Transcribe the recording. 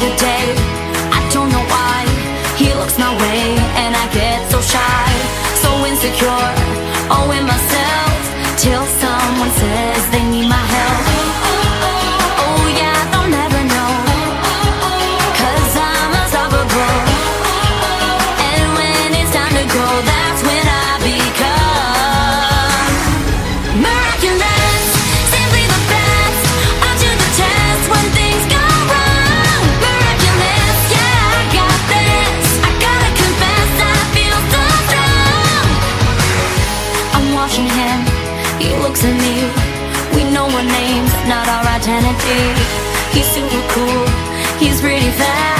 other day. I don't know why He looks my way and I get so shy So insecure, all in myself Till someone says He looks at me, we know our names, not our identity. He's super cool, he's really fast.